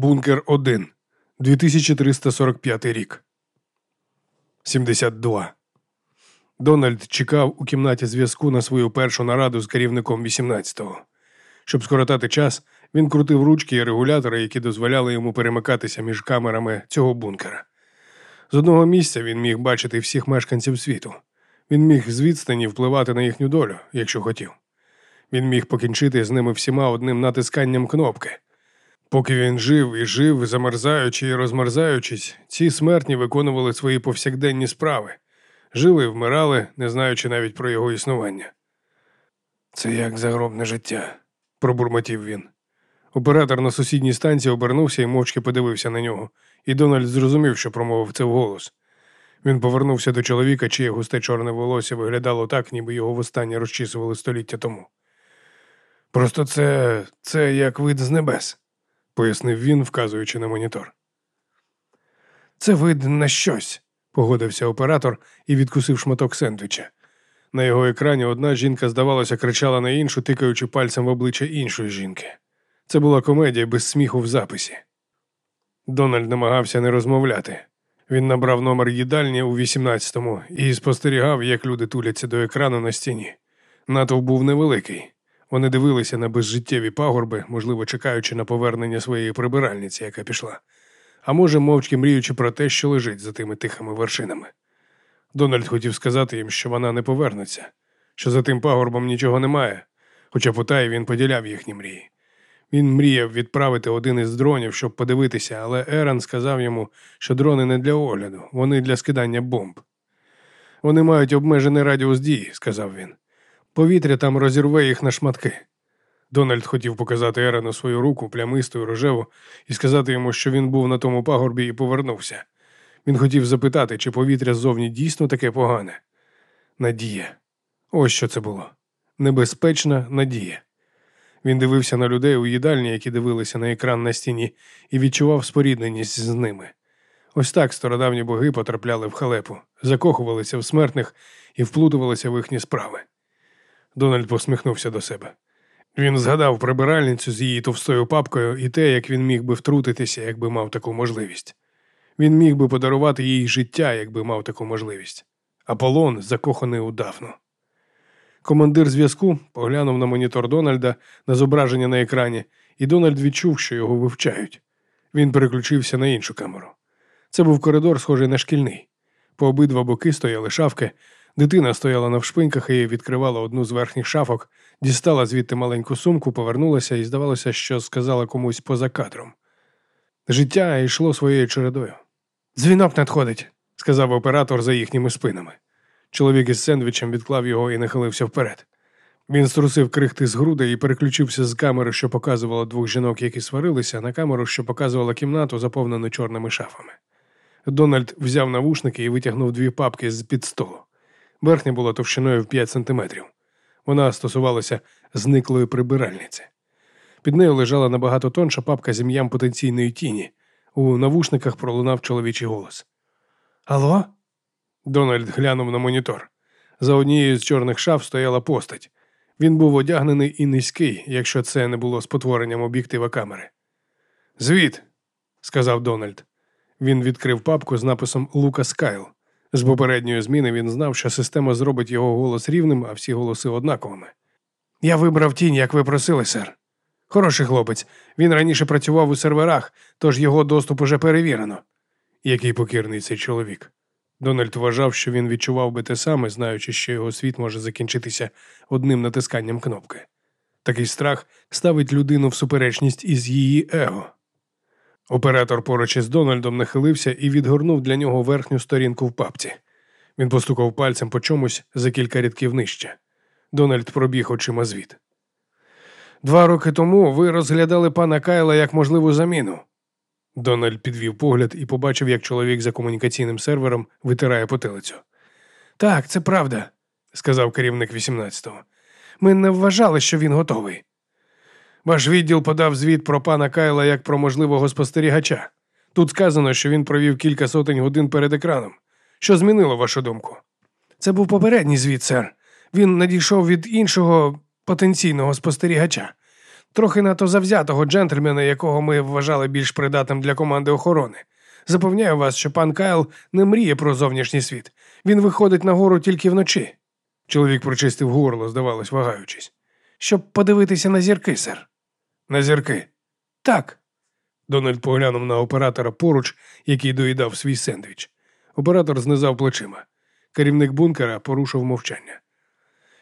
Бункер 1. 2345 рік. 72. Дональд чекав у кімнаті зв'язку на свою першу нараду з керівником 18-го. Щоб скоротати час, він крутив ручки і регулятори, які дозволяли йому перемикатися між камерами цього бункера. З одного місця він міг бачити всіх мешканців світу. Він міг з відстані впливати на їхню долю, якщо хотів. Він міг покінчити з ними всіма одним натисканням кнопки. Поки він жив і жив, замерзаючи і розмерзаючись, ці смертні виконували свої повсякденні справи, жили і вмирали, не знаючи навіть про його існування. Це як загробне життя, пробурмотів він. Оператор на сусідній станції обернувся і мовчки подивився на нього, і Дональд зрозумів, що промовив це вголос. Він повернувся до чоловіка, чиє густе чорне волосся виглядало так, ніби його востаннє розчісували століття тому. Просто це це як вид з небес, пояснив він, вказуючи на монітор. Це вид на щось, погодився оператор і відкусив шматок сендвіча. На його екрані одна жінка, здавалося, кричала на іншу, тикаючи пальцем в обличчя іншої жінки. Це була комедія без сміху в записі. Дональд намагався не розмовляти. Він набрав номер їдальні у 18-му і спостерігав, як люди туляться до екрану на стіні. Натовп був невеликий. Вони дивилися на безжиттєві пагорби, можливо, чекаючи на повернення своєї прибиральниці, яка пішла, а може, мовчки мріючи про те, що лежить за тими тихими вершинами. Дональд хотів сказати їм, що вона не повернеться, що за тим пагорбом нічого немає, хоча потай він поділяв їхні мрії. Він мріяв відправити один із дронів, щоб подивитися, але Еран сказав йому, що дрони не для огляду, вони для скидання бомб. Вони мають обмежений радіус дії, сказав він. Повітря там розірве їх на шматки. Дональд хотів показати Ерану свою руку, плямисту і рожеву, і сказати йому, що він був на тому пагорбі і повернувся. Він хотів запитати, чи повітря ззовні дійсно таке погане. Надія. Ось що це було. Небезпечна надія. Він дивився на людей у їдальні, які дивилися на екран на стіні, і відчував спорідненість з ними. Ось так стародавні боги потрапляли в халепу, закохувалися в смертних і вплутувалися в їхні справи. Дональд посміхнувся до себе. Він згадав прибиральницю з її товстою папкою і те, як він міг би втрутитися, якби мав таку можливість. Він міг би подарувати їй життя, якби мав таку можливість. Аполлон закоханий у Дафну. Командир зв'язку поглянув на монітор Дональда на зображення на екрані, і Дональд відчув, що його вивчають. Він переключився на іншу камеру. Це був коридор, схожий на шкільний. По обидва боки стояли шафки. Дитина стояла на вшпиньках і відкривала одну з верхніх шафок, дістала звідти маленьку сумку, повернулася і здавалося, що сказала комусь поза кадром. Життя йшло своєю чередою. Дзвінок надходить, сказав оператор за їхніми спинами. Чоловік із сендвічем відклав його і нахилився вперед. Він струсив крихти з груди і переключився з камери, що показувала двох жінок, які сварилися, на камеру, що показувала кімнату, заповнену чорними шафами. Дональд взяв навушники і витягнув дві папки з під столу. Верхня була товщиною в 5 сантиметрів. Вона стосувалася зниклої прибиральниці. Під нею лежала набагато тонша папка з ім'ям потенційної тіні. У навушниках пролунав чоловічий голос. Алло? Дональд глянув на монітор. За однією з чорних шаф стояла постать. Він був одягнений і низький, якщо це не було спотворенням об'єктива камери. Звіт, сказав Дональд. Він відкрив папку з написом Лукас Кайл. З попередньої зміни він знав, що система зробить його голос рівним, а всі голоси однаковими. Я вибрав тінь, як ви просили, сер. Хороший хлопець. Він раніше працював у серверах, тож його доступ уже перевірено. Який покірний цей чоловік. Дональд вважав, що він відчував би те саме, знаючи, що його світ може закінчитися одним натисканням кнопки. Такий страх ставить людину в суперечність із її его. Оператор поруч із Дональдом нахилився і відгорнув для нього верхню сторінку в папці. Він постукав пальцем по чомусь за кілька рядків нижче. Дональд пробіг очима звіт. Два роки тому ви розглядали пана Кайла як можливу заміну. Дональд підвів погляд і побачив, як чоловік за комунікаційним сервером витирає потилицю. Так, це правда, сказав керівник 18-го. Ми не вважали, що він готовий. Ваш відділ подав звіт про пана Кайла як про можливого спостерігача. Тут сказано, що він провів кілька сотень годин перед екраном. Що змінило вашу думку? Це був попередній звіт, сер. Він надійшов від іншого потенційного спостерігача. Трохи надто завзятого джентльмена, якого ми вважали більш придатним для команди охорони. Запевняю вас, що пан Кайл не мріє про зовнішній світ. Він виходить на гору тільки вночі. Чоловік прочистив горло, здавалось, вагаючись. Щоб подивитися на зірки, сер. На зірки. Так. Дональд поглянув на оператора поруч, який доїдав свій сендвіч. Оператор знизав плечима. Керівник бункера порушив мовчання.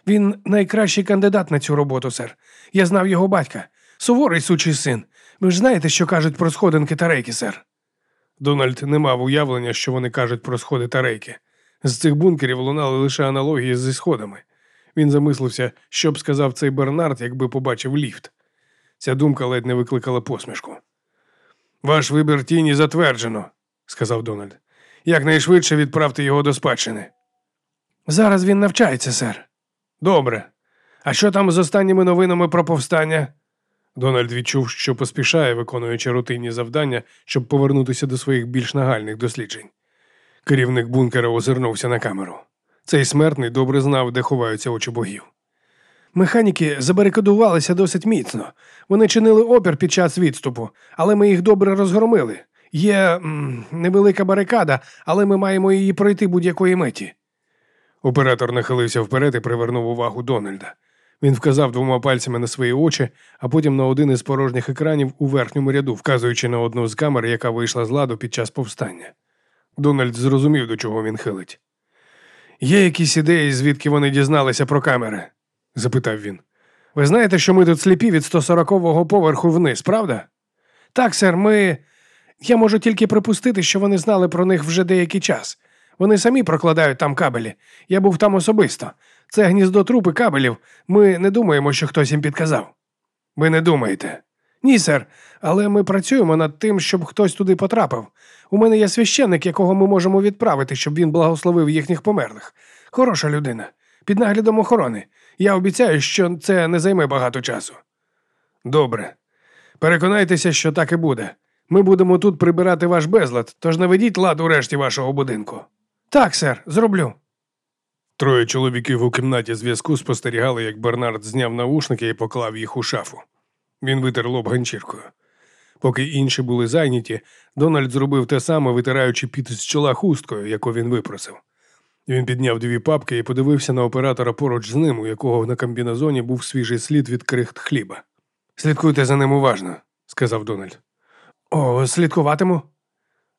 Він найкращий кандидат на цю роботу, сер. Я знав його батька. Суворий сучий син. Ви ж знаєте, що кажуть про сходинки та рейки, сер. Дональд не мав уявлення, що вони кажуть про сходи та рейки. З цих бункерів лунали лише аналогії зі сходами. Він замислився, що б сказав цей Бернард, якби побачив ліфт. Ця думка ледь не викликала посмішку. Ваш вибір тіні затверджено, сказав Дональд. Якнайшвидше відправте його до спадщини. Зараз він навчається, сер. Добре. А що там з останніми новинами про повстання? Дональд відчув, що поспішає, виконуючи рутинні завдання, щоб повернутися до своїх більш нагальних досліджень. Керівник бункера озирнувся на камеру. Цей смертний добре знав, де ховаються очі богів. Механіки забарикадувалися досить міцно. Вони чинили опір під час відступу, але ми їх добре розгромили. Є м, невелика барикада, але ми маємо її пройти будь-якої меті. Оператор нахилився вперед і привернув увагу Дональда. Він вказав двома пальцями на свої очі, а потім на один із порожніх екранів у верхньому ряду, вказуючи на одну з камер, яка вийшла з ладу під час повстання. Дональд зрозумів, до чого він хилить. Є якісь ідеї, звідки вони дізналися про камери? Запитав він. Ви знаєте, що ми тут сліпі від 140-го поверху вниз, правда? Так, сер, ми. Я можу тільки припустити, що вони знали про них вже деякий час. Вони самі прокладають там кабелі. Я був там особисто. Це гніздо трупи кабелів. Ми не думаємо, що хтось їм підказав. Ви не думаєте? Ні, сер, але ми працюємо над тим, щоб хтось туди потрапив. У мене є священник, якого ми можемо відправити, щоб він благословив їхніх померлих. Хороша людина. Під наглядом охорони. Я обіцяю, що це не займе багато часу. Добре. Переконайтеся, що так і буде. Ми будемо тут прибирати ваш безлад, тож наведіть лад у решті вашого будинку. Так, сер, зроблю. Троє чоловіків у кімнаті зв'язку спостерігали, як Бернард зняв навушники і поклав їх у шафу. Він витер лоб ганчіркою. Поки інші були зайняті, Дональд зробив те саме, витираючи піт з чола хусткою, яку він випросив. Він підняв дві папки і подивився на оператора поруч з ним, у якого на комбінезоні був свіжий слід від крихт хліба. Слідкуйте за ним уважно, сказав Дональд. О, слідкуватиму.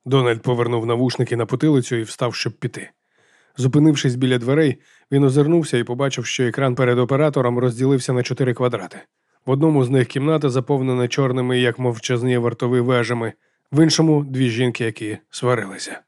Дональд повернув навушники на потилицю і встав, щоб піти. Зупинившись біля дверей, він озирнувся і побачив, що екран перед оператором розділився на чотири квадрати. В одному з них кімната заповнена чорними, як мовчазні вартові вежами, в іншому дві жінки, які сварилися.